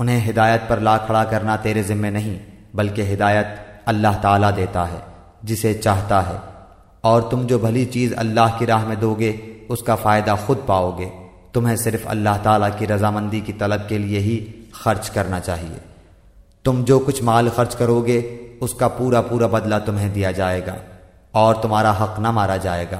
انہیں ہدایت پر لا کھڑا کرنا تیرے ذمہ نہیں، بلکہ ہدایت اللہ تعالیٰ دیتا ہے، جسے چاہتا ہے۔ اور تم جو بھلی چیز اللہ کی راہ میں دو گے اس کا فائدہ خود پاؤ گے۔ تمہیں صرف اللہ تعالیٰ کی رضامندی کی طلب کے لیے ہی خرچ کرنا چاہیے۔ تم جو کچھ مال خرچ کرو گے، اس کا پورا پورا بدلہ تمہیں دیا جائے گا، اور تمہارا حق نہ مارا جائے گا۔